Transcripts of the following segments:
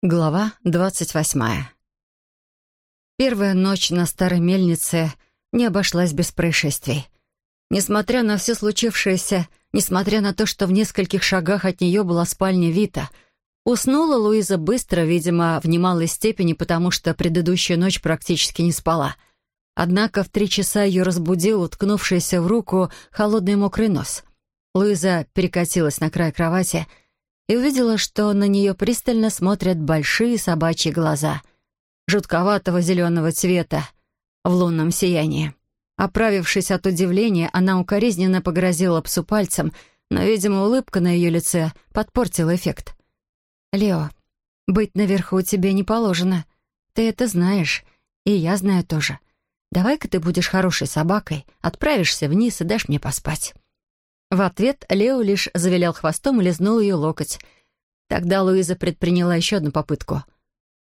Глава двадцать восьмая. Первая ночь на старой мельнице не обошлась без происшествий. Несмотря на все случившееся, несмотря на то, что в нескольких шагах от нее была спальня Вита, уснула Луиза быстро, видимо, в немалой степени, потому что предыдущую ночь практически не спала. Однако в три часа ее разбудил уткнувшийся в руку холодный мокрый нос. Луиза перекатилась на край кровати — увидела, что на нее пристально смотрят большие собачьи глаза, жутковатого зеленого цвета, в лунном сиянии. Оправившись от удивления, она укоризненно погрозила псу пальцем, но, видимо, улыбка на ее лице подпортила эффект. «Лео, быть наверху тебе не положено. Ты это знаешь, и я знаю тоже. Давай-ка ты будешь хорошей собакой, отправишься вниз и дашь мне поспать». В ответ Лео лишь завилял хвостом и лизнул ее локоть. Тогда Луиза предприняла еще одну попытку.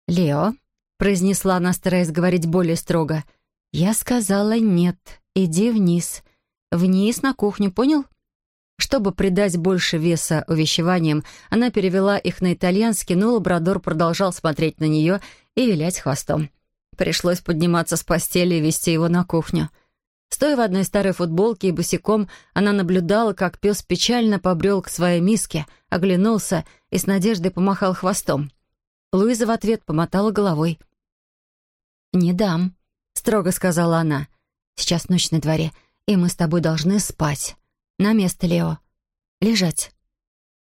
«Лео», — произнесла она, стараясь говорить более строго, — «я сказала нет, иди вниз. Вниз на кухню, понял?» Чтобы придать больше веса увещеваниям, она перевела их на итальянский, но лабрадор продолжал смотреть на нее и вилять хвостом. Пришлось подниматься с постели и вести его на кухню. Стоя в одной старой футболке и босиком, она наблюдала, как пес печально побрел к своей миске, оглянулся и с надеждой помахал хвостом. Луиза в ответ помотала головой. «Не дам», — строго сказала она. «Сейчас ночь на дворе, и мы с тобой должны спать. На место, Лео. Лежать».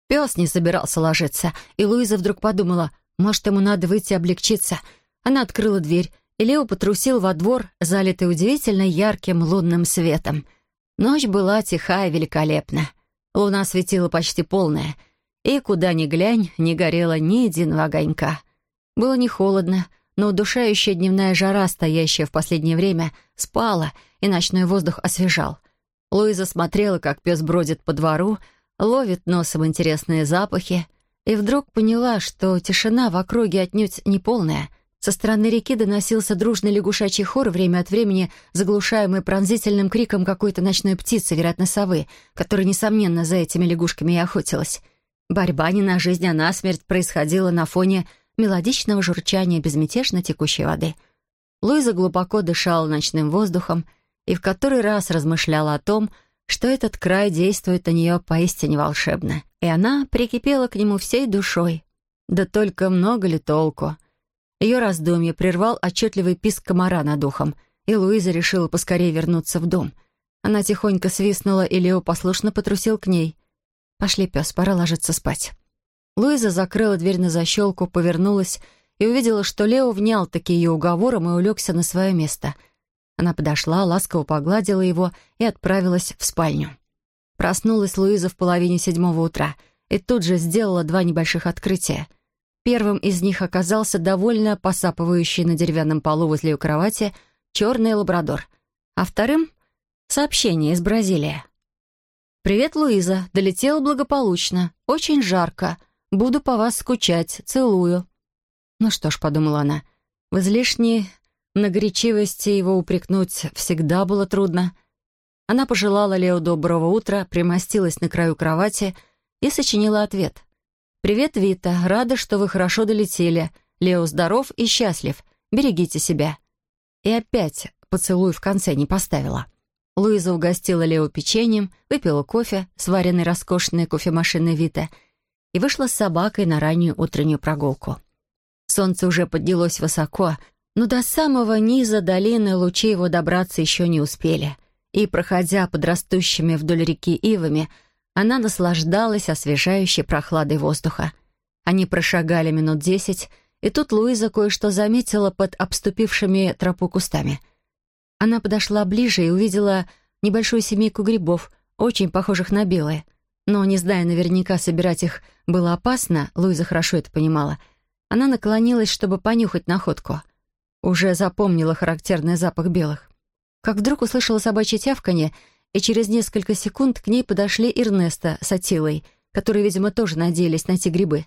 Пес не собирался ложиться, и Луиза вдруг подумала, может, ему надо выйти облегчиться. Она открыла дверь Лео потрусил во двор, залитый удивительно ярким лунным светом. Ночь была тиха и великолепна. Луна светила почти полная, и куда ни глянь, не горело ни единого огонька. Было не холодно, но удушающая дневная жара, стоящая в последнее время, спала, и ночной воздух освежал. Луиза смотрела, как пес бродит по двору, ловит носом интересные запахи, и вдруг поняла, что тишина в округе отнюдь не полная — со стороны реки доносился дружный лягушачий хор, время от времени заглушаемый пронзительным криком какой-то ночной птицы, вероятно, совы, которая, несомненно, за этими лягушками и охотилась. Борьба не на жизнь, а на смерть происходила на фоне мелодичного журчания безмятежно текущей воды. Луиза глубоко дышала ночным воздухом и в который раз размышляла о том, что этот край действует на нее поистине волшебно, и она прикипела к нему всей душой. Да только много ли толку — ее раздумье прервал отчетливый писк комара над ухом, и Луиза решила поскорее вернуться в дом. Она тихонько свистнула, и Лео послушно потрусил к ней. «Пошли, пес, пора ложиться спать». Луиза закрыла дверь на защелку, повернулась и увидела, что Лео внял таки ее уговором и улегся на свое место. Она подошла, ласково погладила его и отправилась в спальню. Проснулась Луиза в половине седьмого утра и тут же сделала два небольших открытия — Первым из них оказался довольно посапывающий на деревянном полу возле ее кровати черный лабрадор, а вторым — сообщение из Бразилии. «Привет, Луиза. Долетела благополучно. Очень жарко. Буду по вас скучать. Целую». «Ну что ж», — подумала она, — «в излишней нагорячивости его упрекнуть всегда было трудно». Она пожелала Лео доброго утра, примостилась на краю кровати и сочинила ответ — «Привет, Вита. Рада, что вы хорошо долетели. Лео здоров и счастлив. Берегите себя». И опять поцелуй в конце не поставила. Луиза угостила Лео печеньем, выпила кофе, сваренный роскошной кофемашиной Вита, и вышла с собакой на раннюю утреннюю прогулку. Солнце уже поднялось высоко, но до самого низа долины лучи его добраться еще не успели, и, проходя под растущими вдоль реки ивами, она наслаждалась освежающей прохладой воздуха. Они прошагали минут десять, и тут Луиза кое-что заметила под обступившими тропу кустами. Она подошла ближе и увидела небольшую семейку грибов, очень похожих на белые. Но, не зная наверняка, собирать их было опасно, Луиза хорошо это понимала. Она наклонилась, чтобы понюхать находку. Уже запомнила характерный запах белых. Как вдруг услышала собачье тявканье и через несколько секунд к ней подошли Эрнеста с Атилой, которые, видимо, тоже надеялись найти грибы.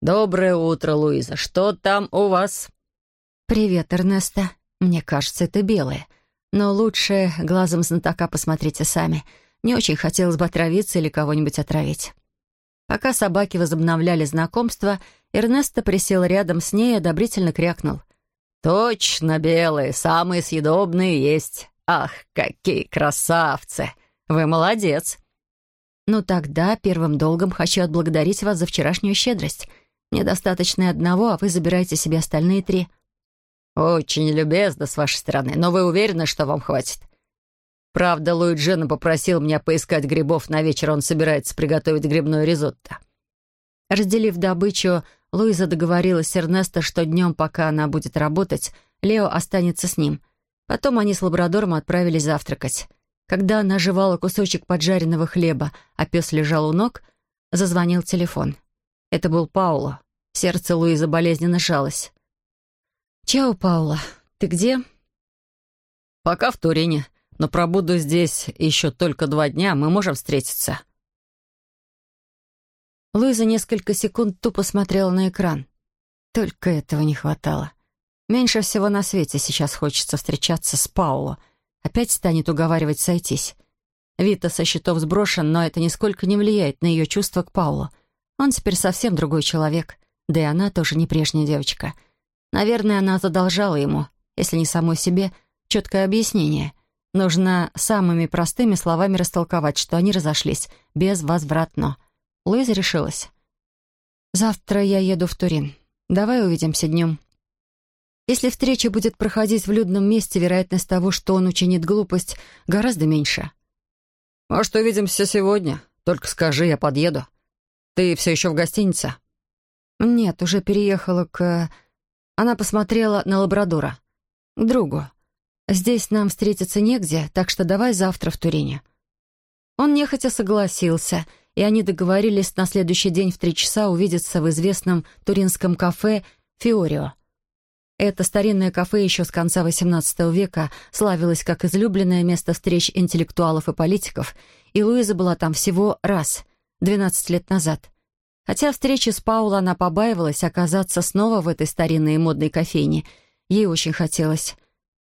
«Доброе утро, Луиза. Что там у вас?» «Привет, Эрнеста. Мне кажется, это белое. Но лучше глазом знатока посмотрите сами. Не очень хотелось бы отравиться или кого-нибудь отравить». Пока собаки возобновляли знакомство, Эрнесто присел рядом с ней и одобрительно крякнул. «Точно белые, самые съедобные есть. Ах, какие красавцы! Вы молодец!» «Ну тогда первым долгом хочу отблагодарить вас за вчерашнюю щедрость. Мне достаточно одного, а вы забираете себе остальные три». «Очень любезно с вашей стороны, но вы уверены, что вам хватит? Правда, Луиджина попросил меня поискать грибов на вечер, он собирается приготовить грибное ризотто». Разделив добычу, Луиза договорилась с Эрнесто, что днем, пока она будет работать, Лео останется с ним. Потом они с лабрадором отправились завтракать. Когда она жевала кусочек поджаренного хлеба, а пес лежал у ног, зазвонил телефон. Это был Пауло. Сердце Луизы болезненно сжалось. «Чао, Паула. Ты где?» «Пока в Турине, но пробуду здесь еще только два дня. Мы можем встретиться?» Луиза несколько секунд тупо смотрела на экран. Только этого не хватало. Меньше всего на свете сейчас хочется встречаться с Пауло. Опять станет уговаривать сойтись. Вита со счетов сброшен, но это нисколько не влияет на ее чувства к Паулу. Он теперь совсем другой человек. Да и она тоже не прежняя девочка. Наверное, она задолжала ему, если не самой себе, четкое объяснение. Нужно самыми простыми словами растолковать, что они разошлись, безвозвратно. Луиза решилась. «Завтра я еду в Турин. Давай увидимся днем». Если встреча будет проходить в людном месте, вероятность того, что он учинит глупость, гораздо меньше. «Может, увидимся сегодня? Только скажи, я подъеду. Ты все еще в гостинице?» «Нет, уже переехала к...» Она посмотрела на лабрадора. «К другу. Здесь нам встретиться негде, так что давай завтра в Турине». Он нехотя согласился — и они договорились на следующий день в три часа увидеться в известном туринском кафе «Фиорио». Это старинное кафе еще с конца XVIII века славилось как излюбленное место встреч интеллектуалов и политиков, и Луиза была там всего раз, 12 лет назад. Хотя встречи с Пауло она побаивалась оказаться снова в этой старинной и модной кофейне. Ей очень хотелось.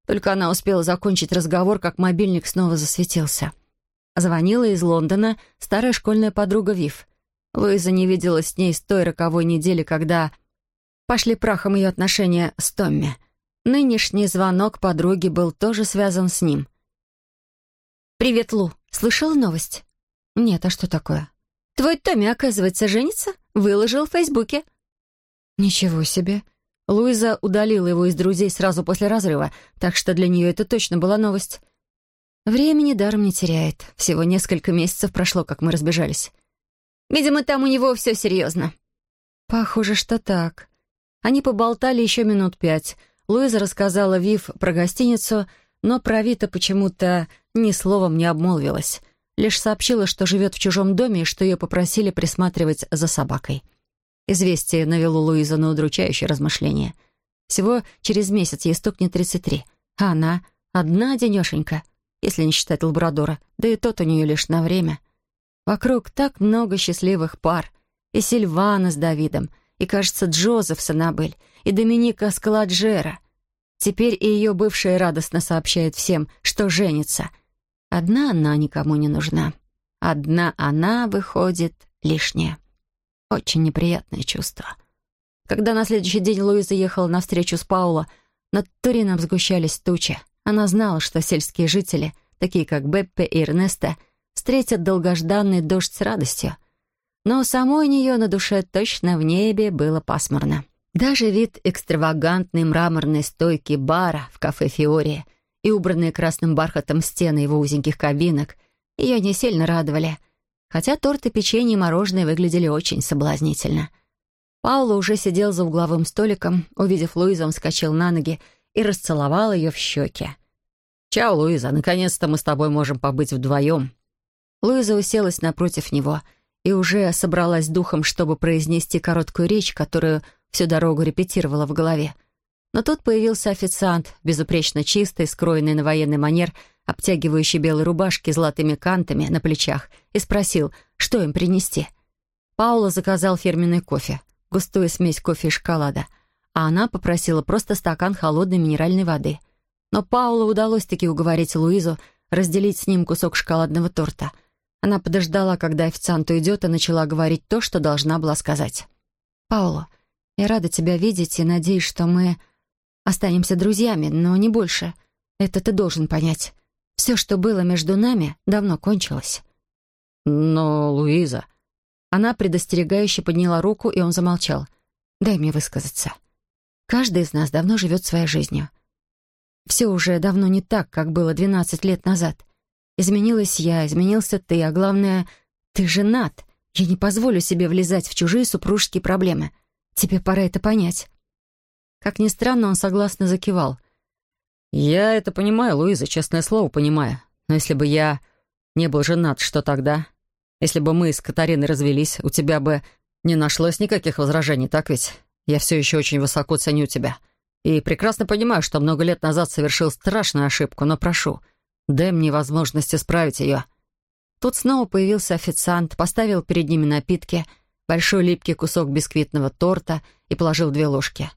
Только она успела закончить разговор, как мобильник снова засветился. Звонила из Лондона старая школьная подруга Вив. Луиза не виделась с ней с той роковой недели, когда пошли прахом ее отношения с Томми. Нынешний звонок подруги был тоже связан с ним. «Привет, Лу. Слышала новость?» «Нет, а что такое?» «Твой Томми, оказывается, женится? Выложил в Фейсбуке». «Ничего себе». Луиза удалила его из друзей сразу после разрыва, так что для нее это точно была новость. Времени даром не теряет. Всего несколько месяцев прошло, как мы разбежались. Видимо, там у него все серьезно. Похоже, что так. Они поболтали еще минут пять. Луиза рассказала Вив про гостиницу, но про Вита почему-то ни словом не обмолвилась. Лишь сообщила, что живет в чужом доме и что ее попросили присматривать за собакой. Известие навело Луизу на удручающее размышление. Всего через месяц ей стукнет 33, а она одна денешенька — если не считать лабрадора, да и тот у нее лишь на время. Вокруг так много счастливых пар. И Сильвана с Давидом, и, кажется, Джозеф с Аннабель, и Доминика Скаладжера. Теперь и ее бывшая радостно сообщает всем, что женится. Одна она никому не нужна. Одна она выходит лишняя. Очень неприятное чувство. Когда на следующий день Луиза ехала на встречу с Пауло, над Турином сгущались тучи. Она знала, что сельские жители, такие как Беппе и Эрнеста, встретят долгожданный дождь с радостью. Но у самой нее на душе точно в небе было пасмурно. Даже вид экстравагантной мраморной стойки бара в кафе «Фиория» и убранные красным бархатом стены его узеньких кабинок ее не сильно радовали, хотя торт и печенье и мороженое выглядели очень соблазнительно. Пауло уже сидел за угловым столиком, увидев Луизу, он вскочил на ноги и расцеловал ее в щеки. «Чао, Луиза, наконец-то мы с тобой можем побыть вдвоем». Луиза уселась напротив него и уже собралась духом, чтобы произнести короткую речь, которую всю дорогу репетировала в голове. Но тут появился официант, безупречно чистый, скроенный на военный манер, обтягивающий белой рубашки золотыми кантами на плечах, и спросил, что им принести. Паула заказал фирменный кофе, густую смесь кофе и шоколада — а она попросила просто стакан холодной минеральной воды. Но Паулу удалось таки уговорить Луизу разделить с ним кусок шоколадного торта. Она подождала, когда официант уйдет, и начала говорить то, что должна была сказать. «Пауло, Я рада тебя видеть и надеюсь, что мы останемся друзьями, но не больше. Это ты должен понять. Все, что было между нами, давно кончилось». «Но, Луиза...» Она предостерегающе подняла руку, и он замолчал. «Дай мне высказаться. Каждый из нас давно живет своей жизнью. Все уже давно не так, как было 12 лет назад. Изменилась я, изменился ты, а главное, ты женат. Я не позволю себе влезать в чужие супружеские проблемы. Тебе пора это понять». Как ни странно, он согласно закивал. «Я это понимаю, Луиза, честное слово, понимаю. Но если бы я не был женат, что тогда? Если бы мы с Катариной развелись, у тебя бы не нашлось никаких возражений, так ведь? Я все еще очень высоко ценю тебя. И прекрасно понимаю, что много лет назад совершил страшную ошибку, но прошу, дай мне возможность исправить ее». Тут снова появился официант, поставил перед ними напитки, большой липкий кусок бисквитного торта и положил две ложки.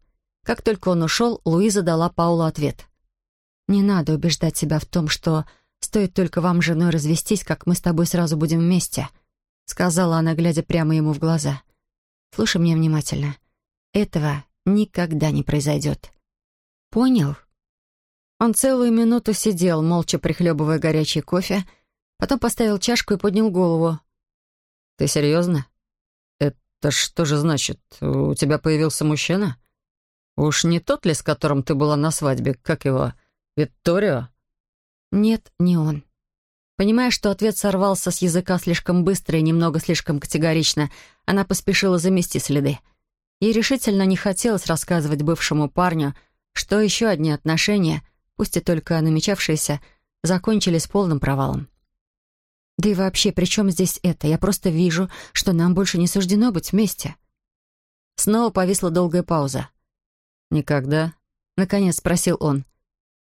Как только он ушел, Луиза дала Паулу ответ. «Не надо убеждать себя в том, что стоит только вам с женой развестись, как мы с тобой сразу будем вместе», сказала она, глядя прямо ему в глаза. «Слушай меня внимательно. Этого никогда не произойдет. Понял?» Он целую минуту сидел, молча прихлебывая горячий кофе, Потом поставил чашку и поднял голову. «Ты серьезно? Это что же значит? У тебя появился мужчина? Уж не тот ли, с которым ты была на свадьбе? Как его? Викторио?» «Нет, не он». Понимая, что ответ сорвался с языка слишком быстро и немного слишком категорично, она поспешила замести следы. Ей решительно не хотелось рассказывать бывшему парню, что еще одни отношения, пусть и только намечавшиеся, закончились полным провалом. Да и вообще, при чем здесь это? Я просто вижу, что нам больше не суждено быть вместе». Снова повисла долгая пауза. «Никогда?» — наконец спросил он.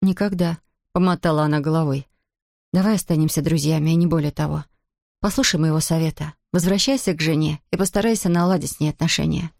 «Никогда», — помотала она головой. «Давай останемся друзьями, и не более того. Послушай моего совета. Возвращайся к жене и постарайся наладить с ней отношения».